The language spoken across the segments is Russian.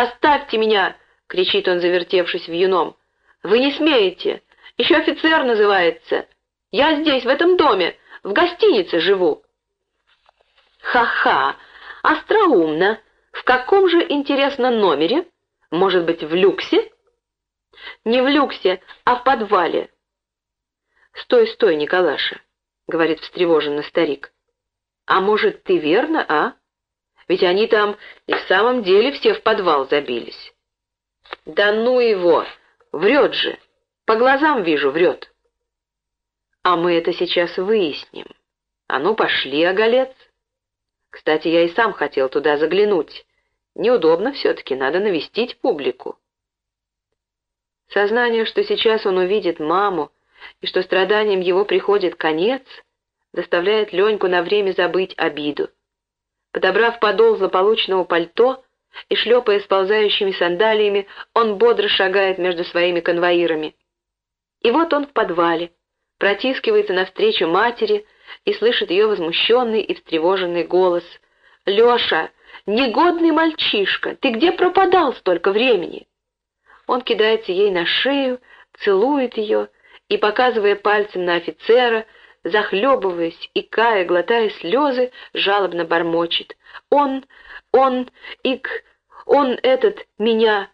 «Оставьте меня!» — кричит он, завертевшись в юном. «Вы не смеете! Еще офицер называется! Я здесь, в этом доме, в гостинице живу!» «Ха-ха! Остроумно! В каком же, интересно, номере? Может быть, в люксе?» «Не в люксе, а в подвале!» «Стой, стой, Николаша!» — говорит встревоженно старик. «А может, ты верно, а? Ведь они там и в самом деле все в подвал забились». «Да ну его! Врет же! По глазам вижу, врет!» «А мы это сейчас выясним. А ну, пошли, оголец!» Кстати, я и сам хотел туда заглянуть. Неудобно все-таки, надо навестить публику. Сознание, что сейчас он увидит маму, и что страданием его приходит конец, заставляет Леньку на время забыть обиду. Подобрав подол злополучного пальто и шлепая сползающими сандалиями, он бодро шагает между своими конвоирами. И вот он в подвале, протискивается навстречу матери и слышит ее возмущенный и встревоженный голос. «Леша, негодный мальчишка, ты где пропадал столько времени?» Он кидается ей на шею, целует ее и, показывая пальцем на офицера, захлебываясь и кая, глотая слезы, жалобно бормочет. «Он, он, ик, он этот, меня!»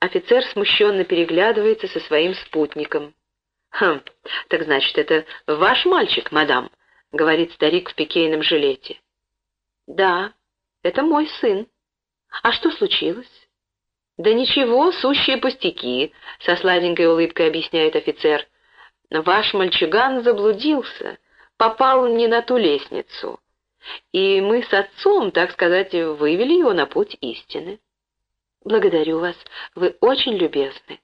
Офицер смущенно переглядывается со своим спутником. «Хм, так значит, это ваш мальчик, мадам?» — говорит старик в пикейном жилете. «Да, это мой сын. А что случилось?» «Да ничего, сущие пустяки», — со сладенькой улыбкой объясняет офицер. «Ваш мальчуган заблудился, попал не на ту лестницу, и мы с отцом, так сказать, вывели его на путь истины». «Благодарю вас, вы очень любезны».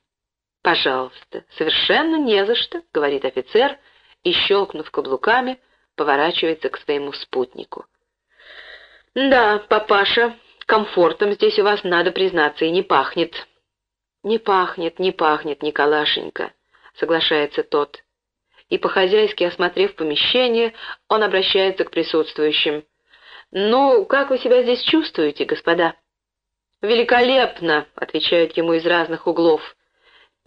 «Пожалуйста, совершенно не за что», — говорит офицер и, щелкнув каблуками, поворачивается к своему спутнику. «Да, папаша, комфортом здесь у вас, надо признаться, и не пахнет». «Не пахнет, не пахнет, Николашенька», — соглашается тот. И, по-хозяйски осмотрев помещение, он обращается к присутствующим. «Ну, как вы себя здесь чувствуете, господа?» «Великолепно», — отвечают ему из разных углов.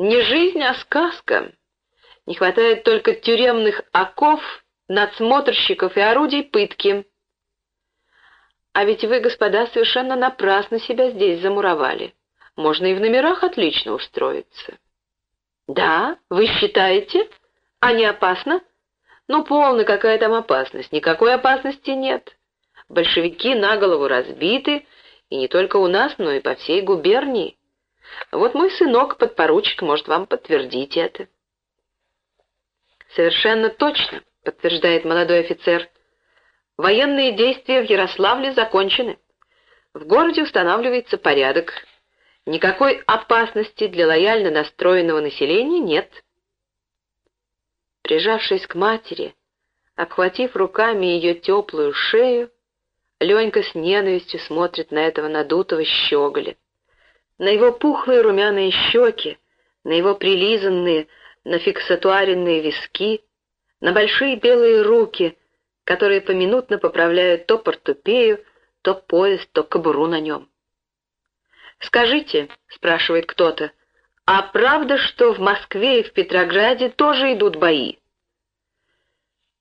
Не жизнь, а сказка. Не хватает только тюремных оков, надсмотрщиков и орудий пытки. А ведь вы, господа, совершенно напрасно себя здесь замуровали. Можно и в номерах отлично устроиться. Да, вы считаете? А не опасно? Ну, полно, какая там опасность? Никакой опасности нет. Большевики на голову разбиты, и не только у нас, но и по всей губернии. Вот мой сынок, подпоручик, может вам подтвердить это. Совершенно точно, подтверждает молодой офицер. Военные действия в Ярославле закончены. В городе устанавливается порядок. Никакой опасности для лояльно настроенного населения нет. Прижавшись к матери, обхватив руками ее теплую шею, Ленька с ненавистью смотрит на этого надутого щеголя на его пухлые румяные щеки, на его прилизанные, нафиксатуаренные виски, на большие белые руки, которые поминутно поправляют то портупею, то пояс, то кобуру на нем. «Скажите», — спрашивает кто-то, — «а правда, что в Москве и в Петрограде тоже идут бои?»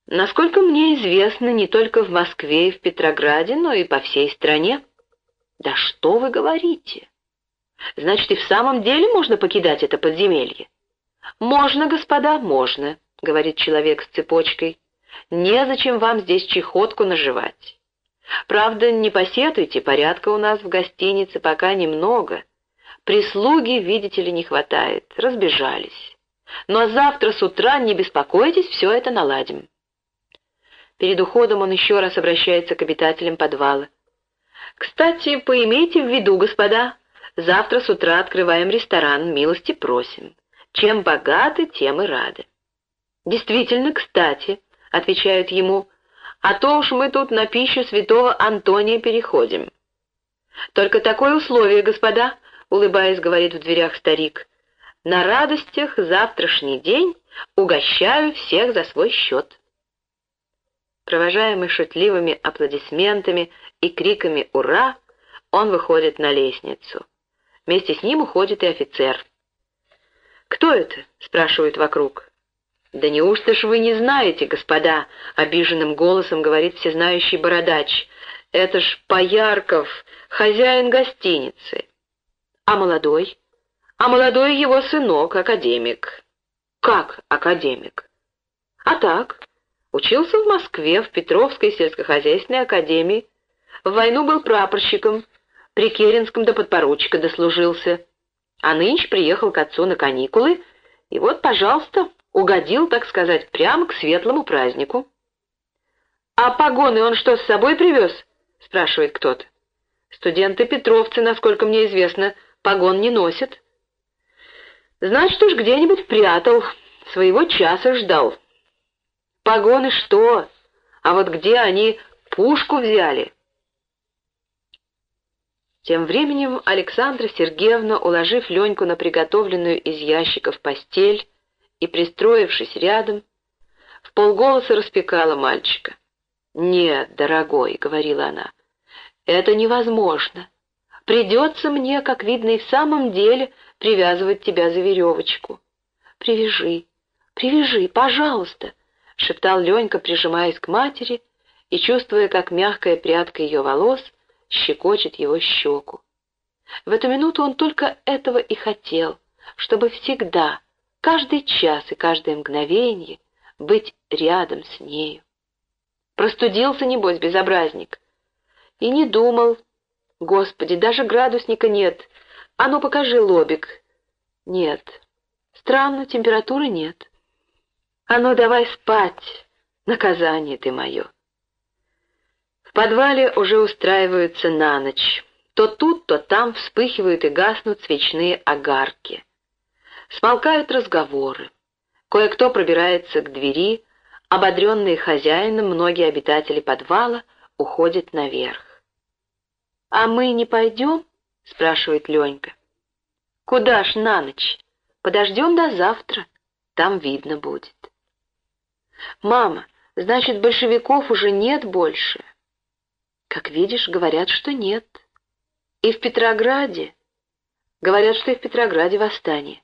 Насколько мне известно, не только в Москве и в Петрограде, но и по всей стране. Да что вы говорите? Значит, и в самом деле можно покидать это подземелье? Можно, господа, можно, говорит человек с цепочкой. Незачем вам здесь чехотку наживать. Правда, не посетуйте, порядка у нас в гостинице пока немного. Прислуги, видите ли, не хватает, разбежались. Но завтра с утра не беспокойтесь, все это наладим. Перед уходом он еще раз обращается к обитателям подвала. «Кстати, поимейте в виду, господа, Завтра с утра открываем ресторан, милости просим. Чем богаты, тем и рады. Действительно, кстати, отвечают ему, а то уж мы тут на пищу святого Антония переходим. Только такое условие, господа, улыбаясь, говорит в дверях старик. На радостях завтрашний день угощаю всех за свой счет. Провожаемый шутливыми аплодисментами и криками «Ура!», Он выходит на лестницу. Вместе с ним уходит и офицер. «Кто это?» — спрашивают вокруг. «Да неужто ж вы не знаете, господа?» — обиженным голосом говорит всезнающий бородач. «Это ж Поярков, хозяин гостиницы». «А молодой?» «А молодой его сынок, академик». «Как академик?» «А так, учился в Москве, в Петровской сельскохозяйственной академии. В войну был прапорщиком, при Керенском до подпоручика дослужился. А нынче приехал к отцу на каникулы, и вот, пожалуйста, угодил, так сказать, прямо к светлому празднику. «А погоны он что, с собой привез?» — спрашивает кто-то. «Студенты-петровцы, насколько мне известно, погон не носят». «Значит уж где-нибудь прятал, своего часа ждал». «Погоны что? А вот где они пушку взяли?» Тем временем Александра Сергеевна, уложив Леньку на приготовленную из ящиков постель и пристроившись рядом, в полголоса распекала мальчика. «Нет, дорогой», — говорила она, — «это невозможно. Придется мне, как видно, и в самом деле привязывать тебя за веревочку. Привяжи, привяжи, пожалуйста», — шептал Ленька, прижимаясь к матери и чувствуя, как мягкая прядка ее волос — щекочет его щеку. В эту минуту он только этого и хотел, чтобы всегда, каждый час и каждое мгновение быть рядом с нею. Простудился, небось, безобразник. И не думал. Господи, даже градусника нет. А ну, покажи лобик. Нет. Странно, температуры нет. А ну, давай спать. Наказание ты мое. В подвале уже устраиваются на ночь. То тут, то там вспыхивают и гаснут свечные огарки. Смолкают разговоры. Кое-кто пробирается к двери, ободренные хозяином, многие обитатели подвала уходят наверх. «А мы не пойдем?» — спрашивает Ленька. «Куда ж на ночь? Подождем до завтра, там видно будет». «Мама, значит, большевиков уже нет больше?» Как видишь, говорят, что нет. И в Петрограде. Говорят, что и в Петрограде восстание.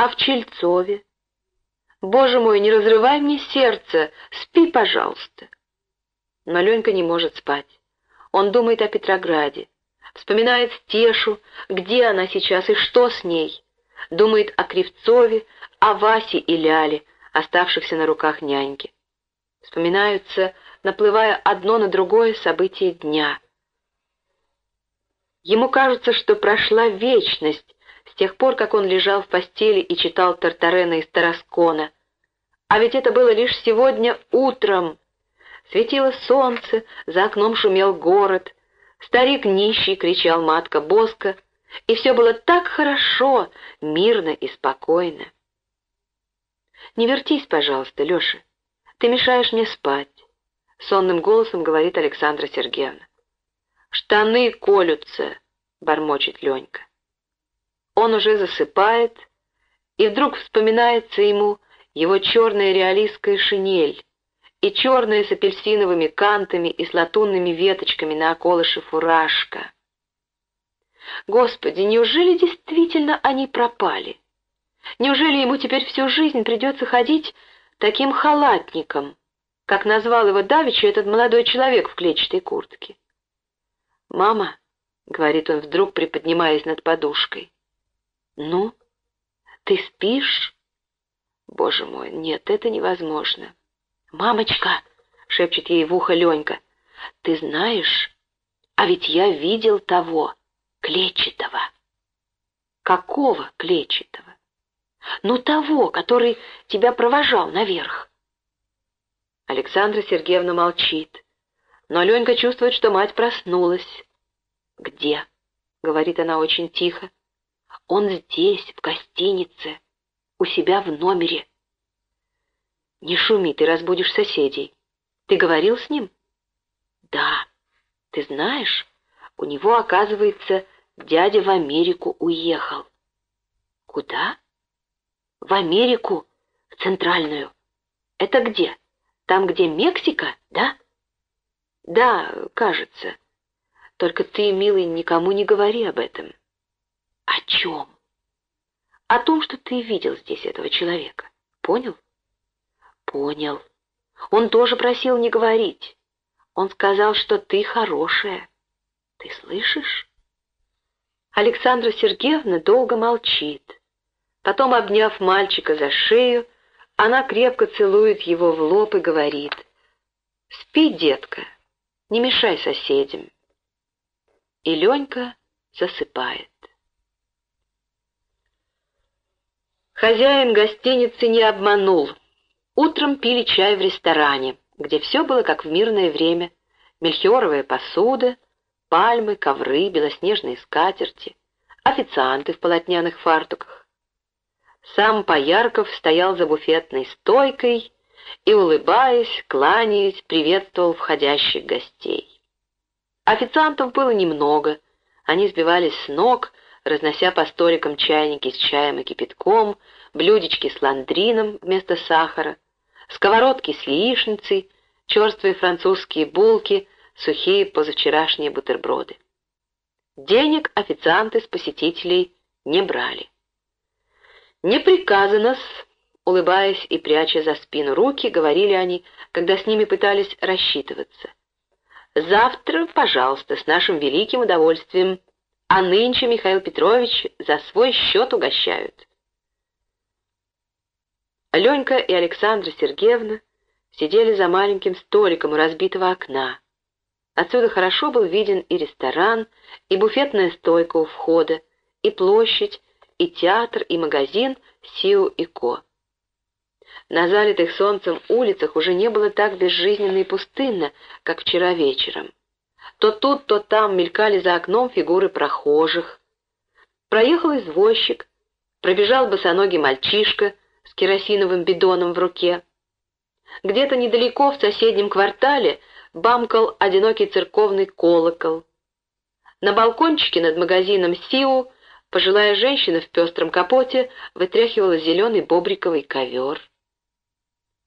А в Чельцове? Боже мой, не разрывай мне сердце, спи, пожалуйста. Но Ленька не может спать. Он думает о Петрограде, вспоминает Стешу, где она сейчас и что с ней. Думает о Кривцове, о Васе и Ляле, оставшихся на руках няньки. Вспоминаются наплывая одно на другое событие дня. Ему кажется, что прошла вечность тех пор, как он лежал в постели и читал Тартарена из Тараскона. А ведь это было лишь сегодня утром. Светило солнце, за окном шумел город, старик нищий кричал матка Боска, и все было так хорошо, мирно и спокойно. «Не вертись, пожалуйста, Леша, ты мешаешь мне спать. — сонным голосом говорит Александра Сергеевна. «Штаны колются», — бормочет Ленька. Он уже засыпает, и вдруг вспоминается ему его черная реалистская шинель и черная с апельсиновыми кантами и с латунными веточками на околыше фуражка. Господи, неужели действительно они пропали? Неужели ему теперь всю жизнь придется ходить таким халатником, как назвал его давеча этот молодой человек в клетчатой куртке. «Мама», — говорит он вдруг, приподнимаясь над подушкой, — «ну, ты спишь?» «Боже мой, нет, это невозможно». «Мамочка», — шепчет ей в ухо Ленька, — «ты знаешь, а ведь я видел того, клетчатого». «Какого клетчатого?» «Ну, того, который тебя провожал наверх». Александра Сергеевна молчит, но Ленька чувствует, что мать проснулась. «Где?» — говорит она очень тихо. «Он здесь, в гостинице, у себя в номере». «Не шуми, ты разбудишь соседей. Ты говорил с ним?» «Да. Ты знаешь, у него, оказывается, дядя в Америку уехал». «Куда?» «В Америку, в Центральную. Это где?» Там, где Мексика, да? Да, кажется. Только ты, милый, никому не говори об этом». «О чем?» «О том, что ты видел здесь этого человека. Понял?» «Понял. Он тоже просил не говорить. Он сказал, что ты хорошая. Ты слышишь?» Александра Сергеевна долго молчит. Потом, обняв мальчика за шею, она крепко целует его в лоб и говорит, «Спи, детка, не мешай соседям». И Ленька засыпает. Хозяин гостиницы не обманул. Утром пили чай в ресторане, где все было как в мирное время. Мельхиоровая посуда, пальмы, ковры, белоснежные скатерти, официанты в полотняных фартуках. Сам Поярков стоял за буфетной стойкой и, улыбаясь, кланяясь, приветствовал входящих гостей. Официантов было немного, они сбивались с ног, разнося по столикам чайники с чаем и кипятком, блюдечки с ландрином вместо сахара, сковородки с яичницей, черствые французские булки, сухие позавчерашние бутерброды. Денег официанты с посетителей не брали. «Не приказано-с», улыбаясь и пряча за спину руки, говорили они, когда с ними пытались рассчитываться. «Завтра, пожалуйста, с нашим великим удовольствием, а нынче Михаил Петрович за свой счет угощают». Ленька и Александра Сергеевна сидели за маленьким столиком у разбитого окна. Отсюда хорошо был виден и ресторан, и буфетная стойка у входа, и площадь, и театр, и магазин Сиу и Ко. На залитых солнцем улицах уже не было так безжизненно и пустынно, как вчера вечером. То тут, то там мелькали за окном фигуры прохожих. Проехал извозчик, пробежал босоногий мальчишка с керосиновым бидоном в руке. Где-то недалеко в соседнем квартале бамкал одинокий церковный колокол. На балкончике над магазином «Сиу» пожилая женщина в пестром капоте вытряхивала зеленый бобриковый ковер.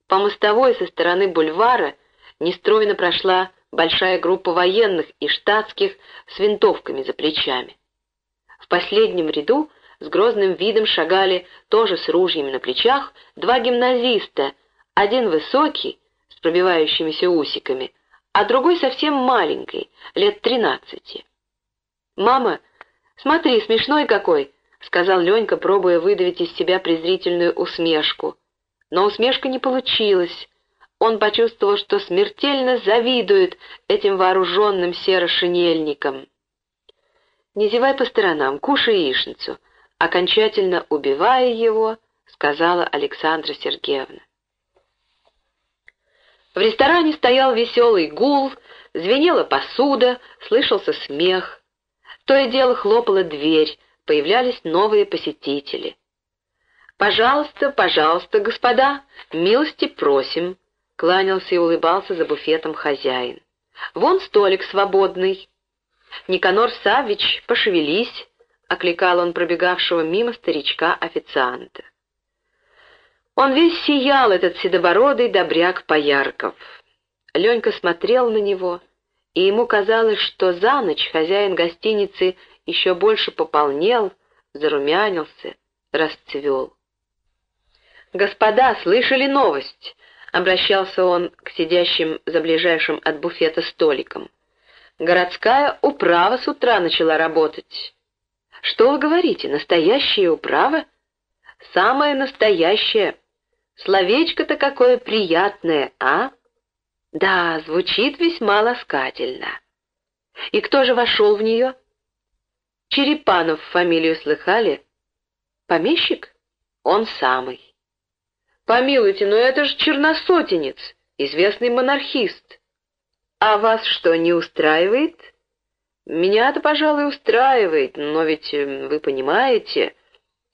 По мостовой со стороны бульвара нестройно прошла большая группа военных и штатских с винтовками за плечами. В последнем ряду с грозным видом шагали, тоже с ружьями на плечах, два гимназиста, один высокий, с пробивающимися усиками, а другой совсем маленький, лет тринадцати. «Мама, смотри, смешной какой!» — сказал Ленька, пробуя выдавить из себя презрительную усмешку. Но усмешка не получилась. Он почувствовал, что смертельно завидует этим вооруженным серо-шинельникам. «Не зевай по сторонам, кушай яичницу», окончательно убивая его, сказала Александра Сергеевна. В ресторане стоял веселый гул, звенела посуда, слышался смех. То и дело хлопала дверь, появлялись новые посетители. «Пожалуйста, пожалуйста, господа, милости просим», — кланялся и улыбался за буфетом хозяин. «Вон столик свободный. Никанор Савич, пошевелись», — окликал он пробегавшего мимо старичка-официанта. Он весь сиял, этот седобородый добряк Поярков. Ленька смотрел на него, и ему казалось, что за ночь хозяин гостиницы еще больше пополнел, зарумянился, расцвел. «Господа, слышали новость?» — обращался он к сидящим за ближайшим от буфета столиком. «Городская управа с утра начала работать». «Что вы говорите, настоящая управа?» «Самая настоящая. Словечко-то какое приятное, а? Да, звучит весьма ласкательно. И кто же вошел в нее? Черепанов фамилию слыхали? Помещик? Он самый. Помилуйте, но это же черносотенец, известный монархист. А вас что, не устраивает? Меня-то, пожалуй, устраивает, но ведь э, вы понимаете...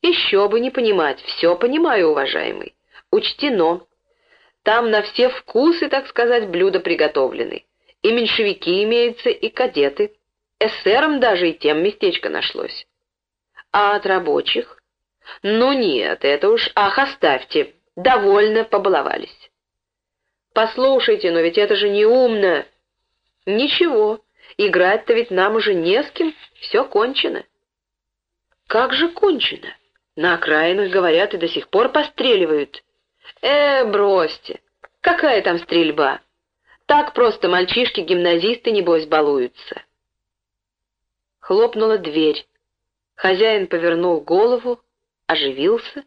Еще бы не понимать, все понимаю, уважаемый учтено. Там на все вкусы, так сказать, блюда приготовлены. И меньшевики имеются, и кадеты. Эсерам даже и тем местечко нашлось. А от рабочих? Ну нет, это уж, ах, оставьте, довольно побаловались. Послушайте, но ведь это же не умно. Ничего, Играть-то ведь нам уже не с кем, все кончено». «Как же кончено? На окраинах, говорят, и до сих пор постреливают». «Э, бросьте! Какая там стрельба? Так просто мальчишки-гимназисты, небось, балуются». Хлопнула дверь. Хозяин повернул голову, оживился,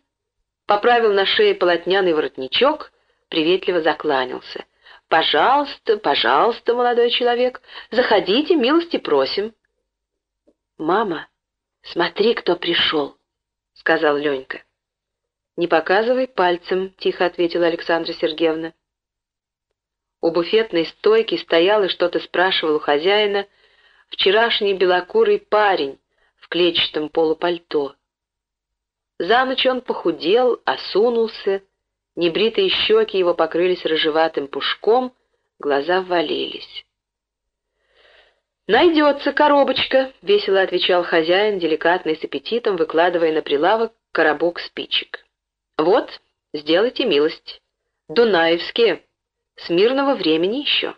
поправил на шее полотняный воротничок, приветливо закланялся. «Пожалуйста, пожалуйста, молодой человек, заходите, милости просим». «Мама, смотри, кто пришел», — сказал Ленька. «Не показывай пальцем», — тихо ответила Александра Сергеевна. У буфетной стойки стоял и что-то спрашивал у хозяина вчерашний белокурый парень в клетчатом полупальто. За ночь он похудел, осунулся, небритые щеки его покрылись рыжеватым пушком, глаза ввалились. «Найдется коробочка», — весело отвечал хозяин, деликатный с аппетитом, выкладывая на прилавок коробок спичек. «Вот, сделайте милость. Дунаевские. С мирного времени еще».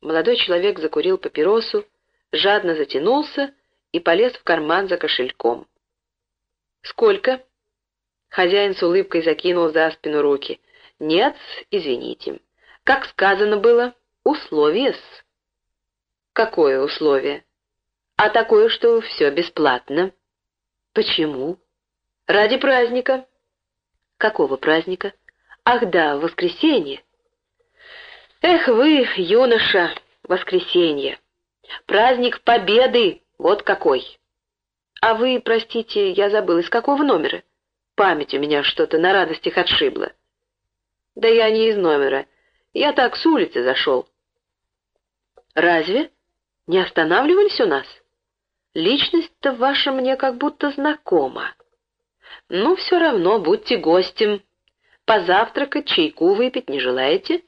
Молодой человек закурил папиросу, жадно затянулся и полез в карман за кошельком. «Сколько?» Хозяин с улыбкой закинул за спину руки. «Нет, извините. Как сказано было, условие-с». «Какое условие?» «А такое, что все бесплатно». «Почему?» «Ради праздника». «Какого праздника?» «Ах да, воскресенье». «Эх вы, юноша, воскресенье! Праздник Победы, вот какой!» «А вы, простите, я забыл, из какого номера? Память у меня что-то на радостях отшибла». «Да я не из номера. Я так с улицы зашел». «Разве? Не останавливались у нас? Личность-то ваша мне как будто знакома. Ну, все равно, будьте гостем. Позавтракать, чайку выпить не желаете?»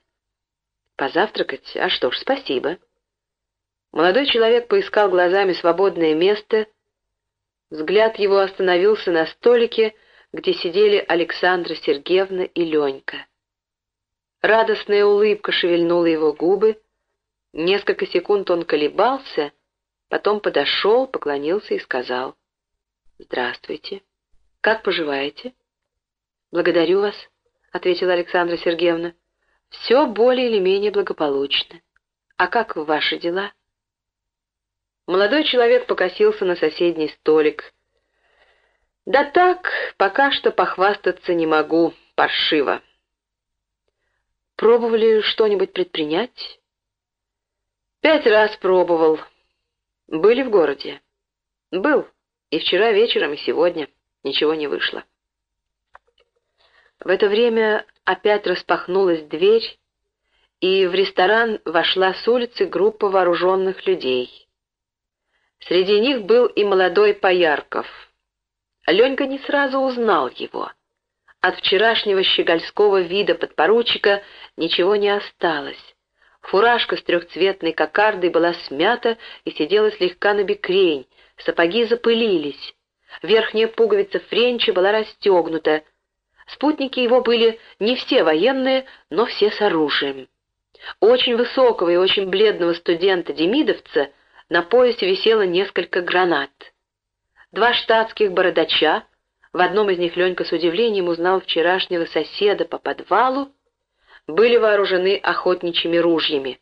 «Позавтракать? А что ж, спасибо». Молодой человек поискал глазами свободное место — Взгляд его остановился на столике, где сидели Александра Сергеевна и Ленька. Радостная улыбка шевельнула его губы. Несколько секунд он колебался, потом подошел, поклонился и сказал. «Здравствуйте. Как поживаете?» «Благодарю вас», — ответила Александра Сергеевна. «Все более или менее благополучно. А как ваши дела?» Молодой человек покосился на соседний столик. «Да так, пока что похвастаться не могу, паршиво». «Пробовали что-нибудь предпринять?» «Пять раз пробовал. Были в городе?» «Был. И вчера вечером, и сегодня. Ничего не вышло». В это время опять распахнулась дверь, и в ресторан вошла с улицы группа вооруженных людей. Среди них был и молодой Поярков. Ленька не сразу узнал его. От вчерашнего щегольского вида подпоручика ничего не осталось. Фуражка с трехцветной кокардой была смята и сидела слегка на бекрень, сапоги запылились. Верхняя пуговица френча была расстегнута. Спутники его были не все военные, но все с оружием. Очень высокого и очень бледного студента-демидовца на поясе висело несколько гранат. Два штатских бородача, в одном из них Ленька с удивлением узнал вчерашнего соседа по подвалу, были вооружены охотничьими ружьями.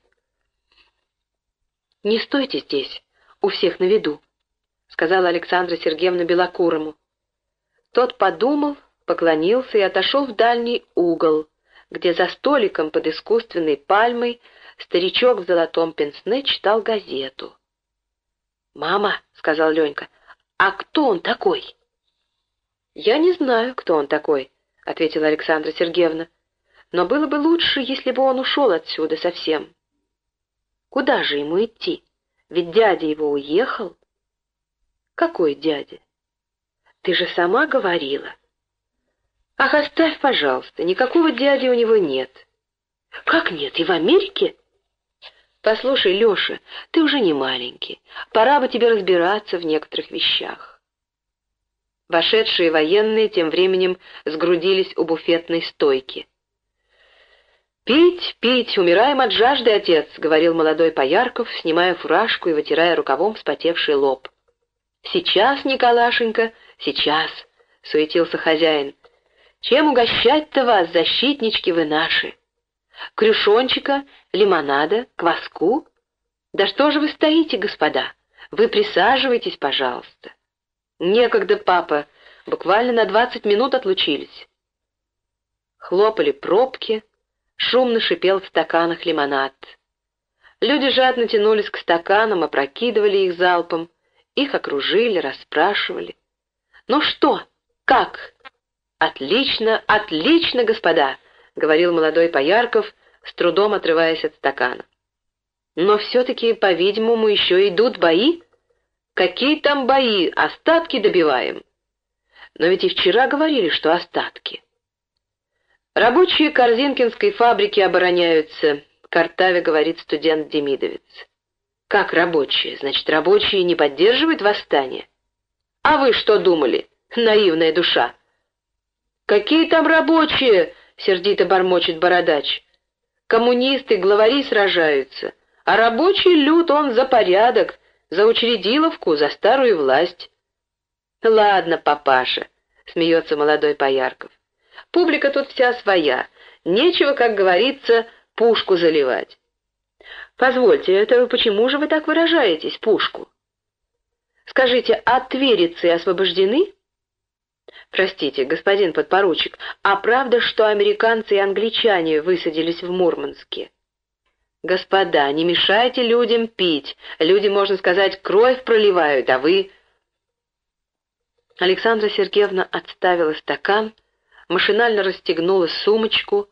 «Не стойте здесь, у всех на виду», — сказала Александра Сергеевна Белокурому. Тот подумал, поклонился и отошел в дальний угол, где за столиком под искусственной пальмой старичок в золотом пенсне читал газету. «Мама», — сказал Ленька, — «а кто он такой?» «Я не знаю, кто он такой», — ответила Александра Сергеевна. «Но было бы лучше, если бы он ушел отсюда совсем». «Куда же ему идти? Ведь дядя его уехал». «Какой дядя?» «Ты же сама говорила». «Ах, оставь, пожалуйста, никакого дяди у него нет». «Как нет, и в Америке?» «Послушай, Леша, ты уже не маленький. Пора бы тебе разбираться в некоторых вещах». Вошедшие военные тем временем сгрудились у буфетной стойки. «Пить, пить, умираем от жажды, отец», — говорил молодой Поярков, снимая фуражку и вытирая рукавом вспотевший лоб. «Сейчас, Николашенька, сейчас», — суетился хозяин. «Чем угощать-то вас, защитнички вы наши? Крюшончика, лимонада, кваску? Да что же вы стоите, господа? Вы присаживайтесь, пожалуйста». «Некогда, папа, буквально на двадцать минут отлучились». Хлопали пробки, шумно шипел в стаканах лимонад. Люди жадно тянулись к стаканам, опрокидывали их залпом, их окружили, расспрашивали. «Ну что? Как?» «Отлично, отлично, господа!» — говорил молодой Поярков, с трудом отрываясь от стакана. «Но все-таки, по-видимому, еще идут бои? Какие там бои? Остатки добиваем!» «Но ведь и вчера говорили, что остатки». Рабочие Корзинкинской фабрики обороняются, картаве говорит студент Демидовец. Как рабочие? Значит, рабочие не поддерживают восстание? А вы что думали, наивная душа? Какие там рабочие? Сердито бормочет бородач. Коммунисты, главари сражаются, а рабочий люд он за порядок, за учредиловку, за старую власть. Ладно, папаша, смеется молодой Поярков. Публика тут вся своя. Нечего, как говорится, пушку заливать. Позвольте, это почему же вы так выражаетесь, пушку? Скажите, а тверицы освобождены? Простите, господин подпоручик, а правда, что американцы и англичане высадились в Мурманске? Господа, не мешайте людям пить. Люди, можно сказать, кровь проливают, а вы... Александра Сергеевна отставила стакан, машинально расстегнула сумочку,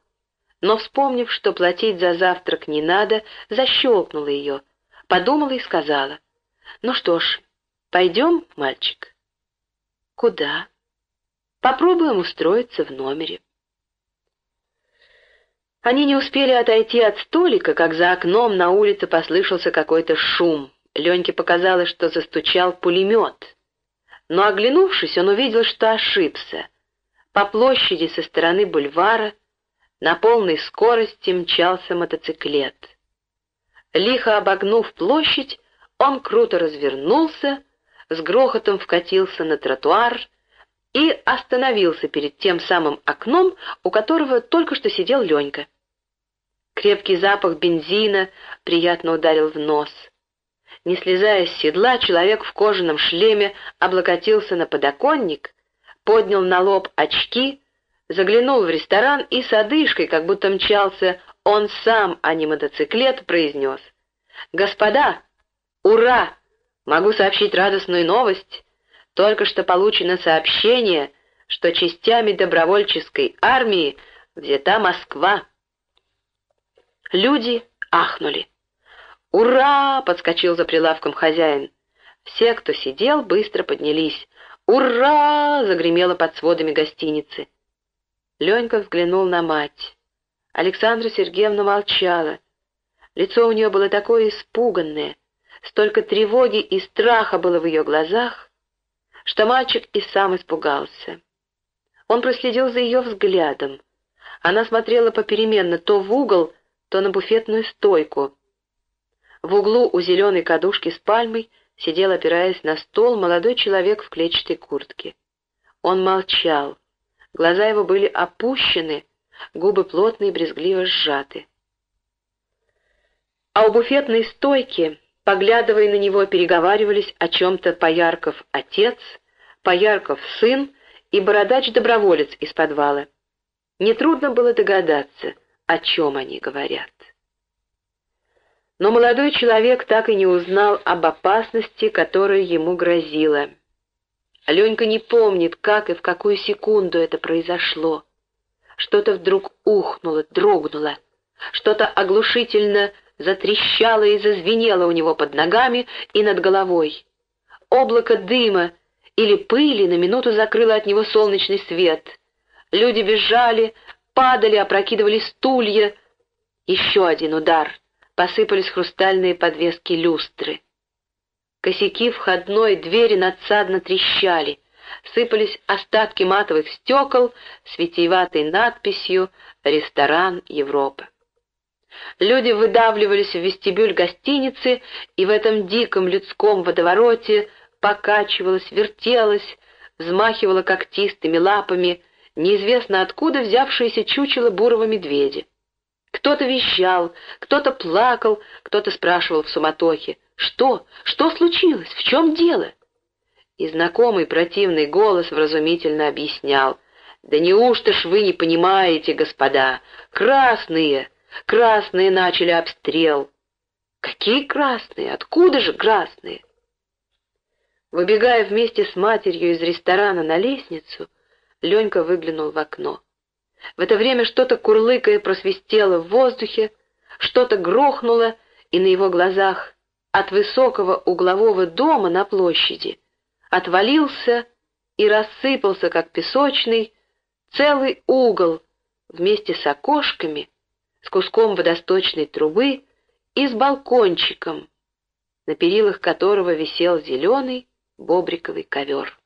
но, вспомнив, что платить за завтрак не надо, защелкнула ее, подумала и сказала, «Ну что ж, пойдем, мальчик?» «Куда?» «Попробуем устроиться в номере». Они не успели отойти от столика, как за окном на улице послышался какой-то шум. Леньке показалось, что застучал пулемет. Но, оглянувшись, он увидел, что ошибся. По площади со стороны бульвара на полной скорости мчался мотоциклет. Лихо обогнув площадь, он круто развернулся, с грохотом вкатился на тротуар и остановился перед тем самым окном, у которого только что сидел Ленька. Крепкий запах бензина приятно ударил в нос. Не слезая с седла, человек в кожаном шлеме облокотился на подоконник поднял на лоб очки, заглянул в ресторан и с одышкой, как будто мчался он сам, а не мотоциклет, произнес. «Господа, ура! Могу сообщить радостную новость. Только что получено сообщение, что частями добровольческой армии взята Москва». Люди ахнули. «Ура!» — подскочил за прилавком хозяин. Все, кто сидел, быстро поднялись. «Ура!» — загремело под сводами гостиницы. Ленька взглянул на мать. Александра Сергеевна молчала. Лицо у нее было такое испуганное, столько тревоги и страха было в ее глазах, что мальчик и сам испугался. Он проследил за ее взглядом. Она смотрела попеременно то в угол, то на буфетную стойку. В углу у зеленой кадушки с пальмой сидел, опираясь на стол, молодой человек в клетчатой куртке. Он молчал. Глаза его были опущены, губы плотные брезгливо сжаты. А у буфетной стойки, поглядывая на него, переговаривались о чем-то Поярков отец, Поярков сын и бородач-доброволец из подвала. Нетрудно было догадаться, о чем они говорят. Но молодой человек так и не узнал об опасности, которая ему грозила. Ленька не помнит, как и в какую секунду это произошло. Что-то вдруг ухнуло, дрогнуло, что-то оглушительно затрещало и зазвенело у него под ногами и над головой. Облако дыма или пыли на минуту закрыло от него солнечный свет. Люди бежали, падали, опрокидывали стулья. Еще один удар — посыпались хрустальные подвески люстры. Косяки входной двери надсадно трещали, сыпались остатки матовых стекол с витиеватой надписью «Ресторан Европы». Люди выдавливались в вестибюль гостиницы, и в этом диком людском водовороте покачивалась, вертелась, взмахивала когтистыми лапами, неизвестно откуда взявшееся чучело бурого медведя. Кто-то вещал, кто-то плакал, кто-то спрашивал в суматохе, «Что? Что случилось? В чем дело?» И знакомый противный голос вразумительно объяснял, «Да неужто ж вы не понимаете, господа? Красные! Красные начали обстрел!» «Какие красные? Откуда же красные?» Выбегая вместе с матерью из ресторана на лестницу, Ленька выглянул в окно. В это время что-то курлыкая просвистело в воздухе, что-то грохнуло, и на его глазах от высокого углового дома на площади отвалился и рассыпался, как песочный, целый угол вместе с окошками, с куском водосточной трубы и с балкончиком, на перилах которого висел зеленый бобриковый ковер.